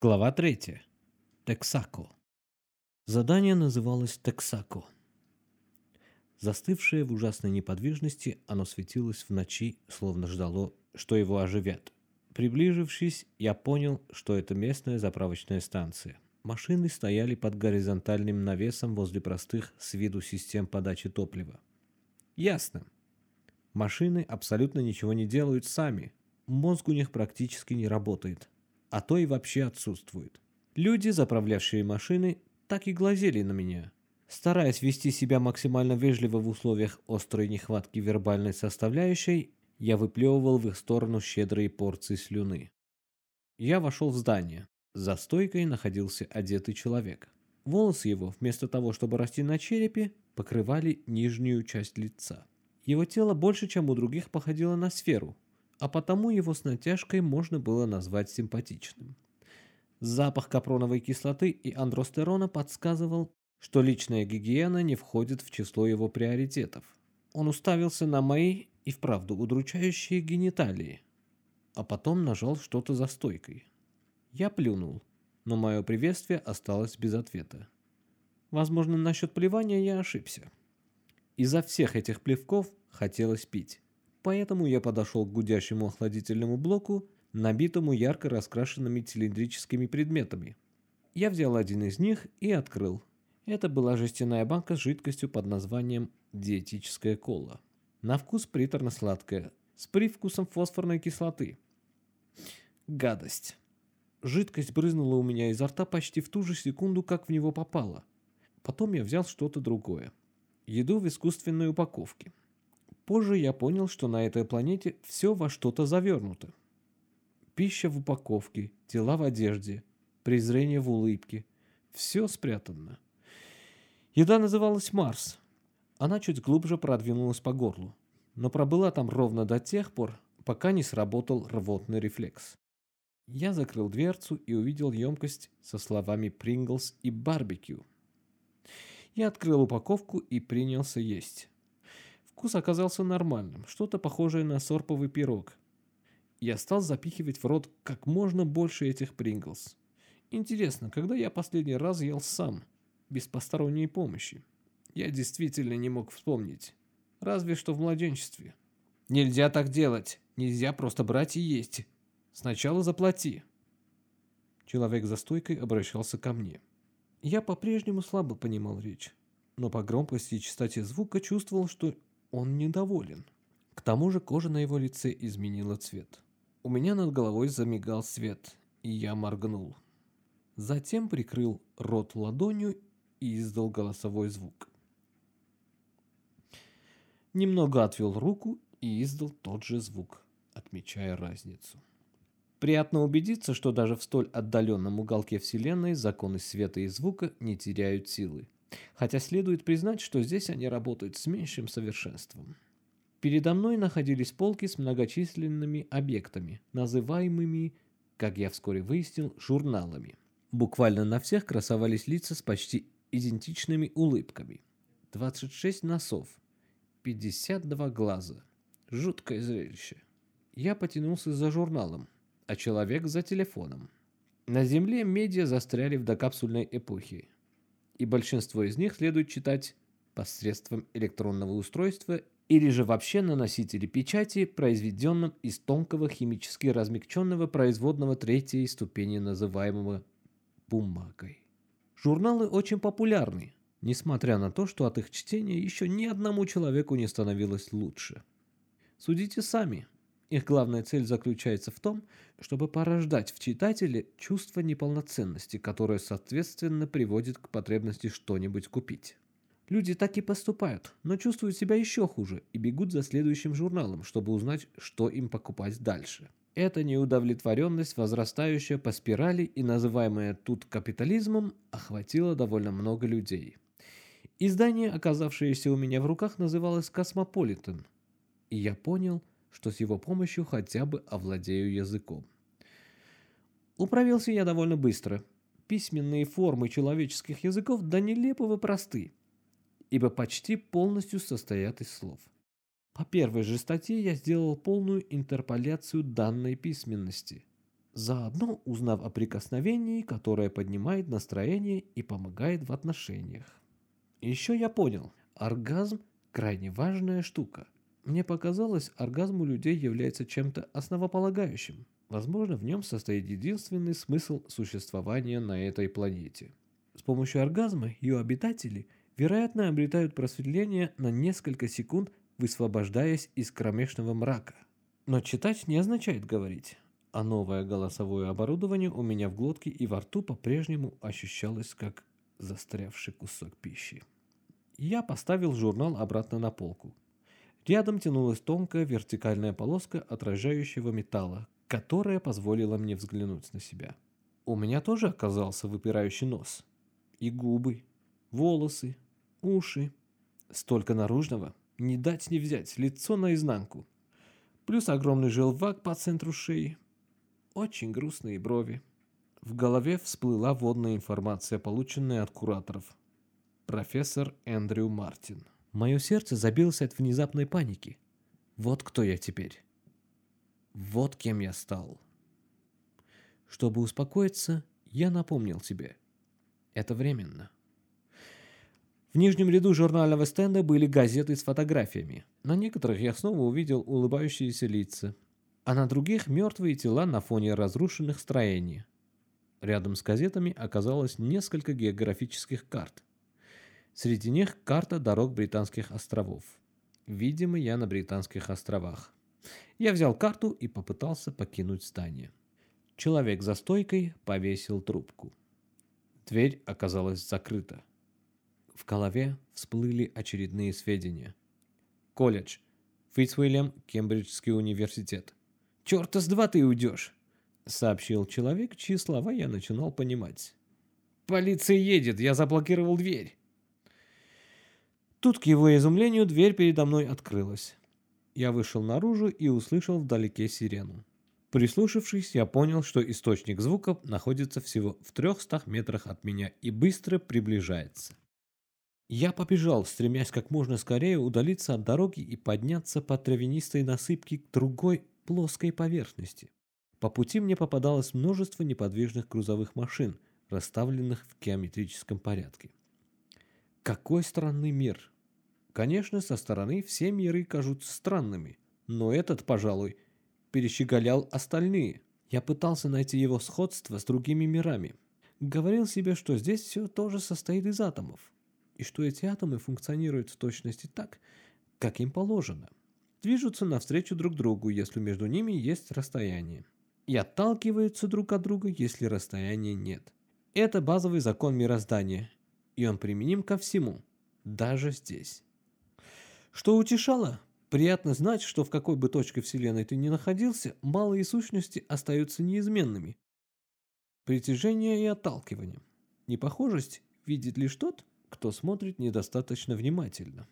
Глава 3. Тексако. Задание называлось Тексако. Застывшее в ужасной неподвижности, оно светилось в ночи, словно ждало, что его оживят. Приближившись, я понял, что это местная заправочная станция. Машины стояли под горизонтальным навесом возле простых с виду систем подачи топлива. Ясно. Машины абсолютно ничего не делают сами. Мозг у них практически не работает, а то и вообще отсутствует. Люди, заправлявшие машины, так и глазели на меня. Стараясь вести себя максимально вежливо в условиях острой нехватки вербальной составляющей, я выплевывал в их сторону щедрые порции слюны. Я вошел в здание. За стойкой находился одетый человек. Волосы его, вместо того, чтобы расти на черепе, покрывали нижнюю часть лица. Его тело больше, чем у других, походило на сферу, а потому его с натяжкой можно было назвать симпатичным. Запах капроновой кислоты и андростерона подсказывал, что личная гигиена не входит в число его приоритетов. Он уставился на мои и вправду удручающие гениталии, а потом нажал что-то за стойкой. Я плюнул, но мое приветствие осталось без ответа. Возможно, насчет плевания я ошибся. Из-за всех этих плевков хотелось пить. Поэтому я подошел к гудящему охладительному блоку набитому ярко раскрашенными цилиндрическими предметами. Я взял один из них и открыл. Это была жестяная банка с жидкостью под названием диетическая кола. На вкус приторно-сладкая, с привкусом фосфорной кислоты. Гадость. Жидкость брызнула у меня изо рта почти в ту же секунду, как в него попала. Потом я взял что-то другое. Еду в искусственной упаковке. Позже я понял, что на этой планете все во что-то завернуто. Пища в упаковке, тела в одежде, презрение в улыбке. Все спрятано. Еда называлась Марс. Она чуть глубже продвинулась по горлу, но пробыла там ровно до тех пор, пока не сработал рвотный рефлекс. Я закрыл дверцу и увидел емкость со словами «Принглс» и «Барбекю». Я открыл упаковку и принялся есть. Вкус оказался нормальным, что-то похожее на сорповый пирог, я стал запихивать в рот как можно больше этих Принглс. Интересно, когда я последний раз ел сам, без посторонней помощи? Я действительно не мог вспомнить. Разве что в младенчестве. Нельзя так делать. Нельзя просто брать и есть. Сначала заплати. Человек за стойкой обращался ко мне. Я по-прежнему слабо понимал речь, но по громкости и частоте звука чувствовал, что он недоволен. К тому же кожа на его лице изменила цвет. У меня над головой замигал свет, и я моргнул. Затем прикрыл рот ладонью и издал голосовой звук. Немного отвел руку и издал тот же звук, отмечая разницу. Приятно убедиться, что даже в столь отдаленном уголке Вселенной законы света и звука не теряют силы. Хотя следует признать, что здесь они работают с меньшим совершенством. Передо мной находились полки с многочисленными объектами, называемыми, как я вскоре выяснил, журналами. Буквально на всех красовались лица с почти идентичными улыбками. 26 носов, 52 глаза. Жуткое зрелище. Я потянулся за журналом, а человек за телефоном. На Земле медиа застряли в докапсульной эпохе, и большинство из них следует читать посредством электронного устройства или же вообще на носителе печати, произведенном из тонкого химически размягченного производного третьей ступени, называемого бумагой. Журналы очень популярны, несмотря на то, что от их чтения еще ни одному человеку не становилось лучше. Судите сами. Их главная цель заключается в том, чтобы порождать в читателе чувство неполноценности, которое, соответственно, приводит к потребности что-нибудь купить. Люди так и поступают, но чувствуют себя еще хуже и бегут за следующим журналом, чтобы узнать, что им покупать дальше. Эта неудовлетворенность, возрастающая по спирали и называемая тут капитализмом, охватила довольно много людей. Издание, оказавшееся у меня в руках, называлось «Космополитен», и я понял, что с его помощью хотя бы овладею языком. Управился я довольно быстро. Письменные формы человеческих языков до нелепого просты ибо почти полностью состоят из слов. По первой же статье я сделал полную интерполяцию данной письменности. заодно узнав о прикосновении, которое поднимает настроение и помогает в отношениях. Еще я понял, оргазм – крайне важная штука. Мне показалось, оргазм у людей является чем-то основополагающим. Возможно, в нем состоит единственный смысл существования на этой планете. С помощью оргазма ее обитатели, вероятно, обретают просветление на несколько секунд, высвобождаясь из кромешного мрака. Но читать не означает говорить, а новое голосовое оборудование у меня в глотке и во рту по-прежнему ощущалось как застрявший кусок пищи. Я поставил журнал обратно на полку. Рядом тянулась тонкая вертикальная полоска отражающего металла, которая позволила мне взглянуть на себя. У меня тоже оказался выпирающий нос. И губы, волосы, уши. Столько наружного. Не дать не взять, лицо наизнанку. Плюс огромный желвак по центру шеи. Очень грустные брови. В голове всплыла водная информация, полученная от кураторов. Профессор Эндрю Мартин. Мое сердце забилось от внезапной паники. Вот кто я теперь. Вот кем я стал. Чтобы успокоиться, я напомнил себе. Это временно. В нижнем ряду журнального стенда были газеты с фотографиями. На некоторых я снова увидел улыбающиеся лица, а на других мертвые тела на фоне разрушенных строений. Рядом с газетами оказалось несколько географических карт. Среди них карта дорог Британских островов. Видимо, я на Британских островах. Я взял карту и попытался покинуть здание. Человек за стойкой повесил трубку. Дверь оказалась закрыта. В голове всплыли очередные сведения. Колледж. Фитцвильям, Кембриджский университет. «Черта с два ты уйдешь!» — сообщил человек, чьи слова я начинал понимать. «Полиция едет, я заблокировал дверь!» Тут, к его изумлению, дверь передо мной открылась. Я вышел наружу и услышал вдалеке сирену. Прислушавшись, я понял, что источник звука находится всего в трехстах метрах от меня и быстро приближается. Я побежал, стремясь как можно скорее удалиться от дороги и подняться по травянистой насыпке к другой плоской поверхности. По пути мне попадалось множество неподвижных грузовых машин, расставленных в геометрическом порядке. Какой странный мир! Конечно, со стороны все миры кажутся странными, но этот, пожалуй, перещеголял остальные. Я пытался найти его сходство с другими мирами. Говорил себе, что здесь все тоже состоит из атомов, и что эти атомы функционируют в точности так, как им положено. Движутся навстречу друг другу, если между ними есть расстояние. И отталкиваются друг от друга, если расстояния нет. Это базовый закон мироздания, и он применим ко всему, даже здесь. Что утешало? Приятно знать, что в какой бы точке Вселенной ты ни находился, малые сущности остаются неизменными. Притяжение и отталкивание. Непохожесть видит лишь тот, кто смотрит недостаточно внимательно.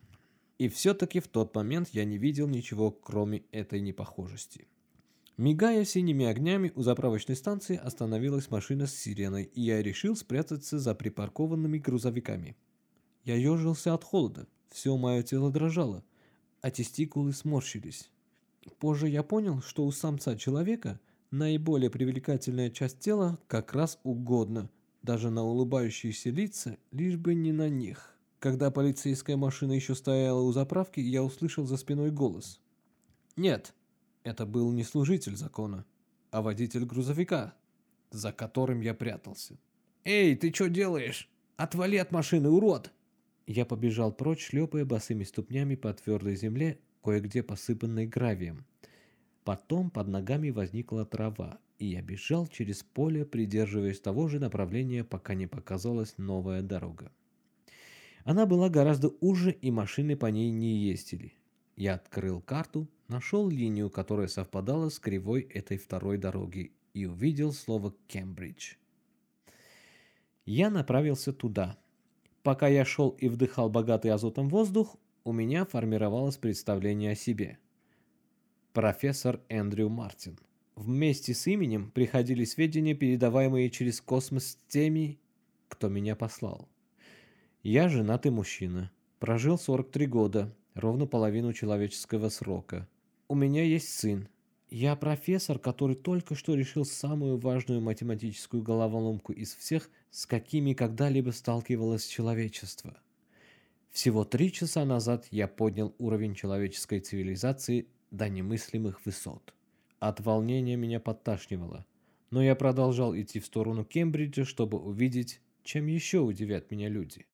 И все-таки в тот момент я не видел ничего, кроме этой непохожести. Мигая синими огнями, у заправочной станции остановилась машина с сиреной, и я решил спрятаться за припаркованными грузовиками. Я ежился от холода, все мое тело дрожало, а тестикулы сморщились. Позже я понял, что у самца человека наиболее привлекательная часть тела как раз угодно, даже на улыбающиеся лица, лишь бы не на них. Когда полицейская машина еще стояла у заправки, я услышал за спиной голос. «Нет, это был не служитель закона, а водитель грузовика, за которым я прятался. «Эй, ты что делаешь? Отвали от машины, урод!» Я побежал прочь, шлепая босыми ступнями по твердой земле, кое-где посыпанной гравием. Потом под ногами возникла трава, и я бежал через поле, придерживаясь того же направления, пока не показалась новая дорога. Она была гораздо уже, и машины по ней не ездили. Я открыл карту, нашел линию, которая совпадала с кривой этой второй дороги, и увидел слово «Кембридж». Я направился туда. Пока я шел и вдыхал богатый азотом воздух, у меня формировалось представление о себе. Профессор Эндрю Мартин. Вместе с именем приходили сведения, передаваемые через космос теми, кто меня послал. Я женатый мужчина. Прожил 43 года, ровно половину человеческого срока. У меня есть сын, Я профессор, который только что решил самую важную математическую головоломку из всех, с какими когда-либо сталкивалось человечество. Всего три часа назад я поднял уровень человеческой цивилизации до немыслимых высот. От волнения меня подташнивало, но я продолжал идти в сторону Кембриджа, чтобы увидеть, чем еще удивят меня люди.